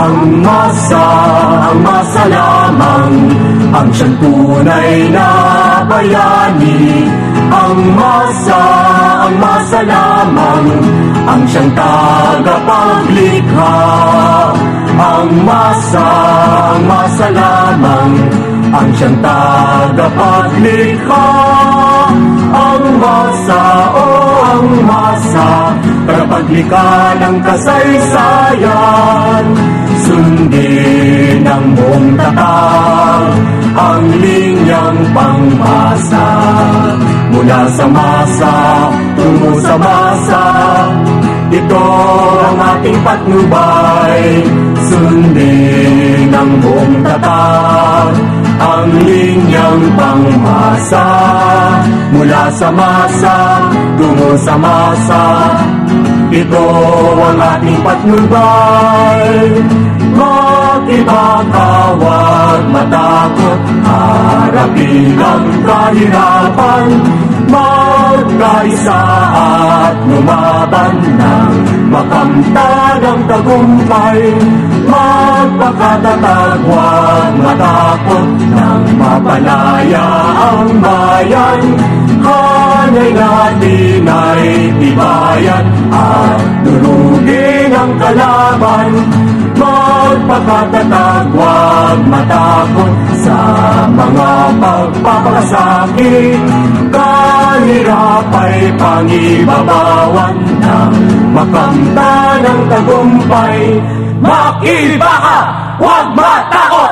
Ang masa, ang masa lamang Ang siyang tunay na bayani. Ang masa, ang masa lamang Ang siyang tagapaglikha. Ang masa, ang masa lamang Ang siyang tagapaglikha. Ang masa, Tagapaglikha ng kasaysayan Sundin ang buong tatag Ang linyang pangmasa. Mula sa masa, tungo sa masa Ito ang ating patnubay. Sundin ang buong tatag Ang linyang pangmasa. Mula sa masa, tungo sa masa ito ang ating patnubay. Makibakawag matakot? Harapin ang kahirapan. Magkaisa at lumaban ng Makamtan ang tagumpay. Magpakatatag Huwag matakot Nang mapalaya ang bayan At durugin ang kalaban. Magpakatatag, huwag matakot Sa mga pagpapakasakit. Kahirap ay pangibabawan Nang makamtan ang tagumpay. Makibaka, huwag matakot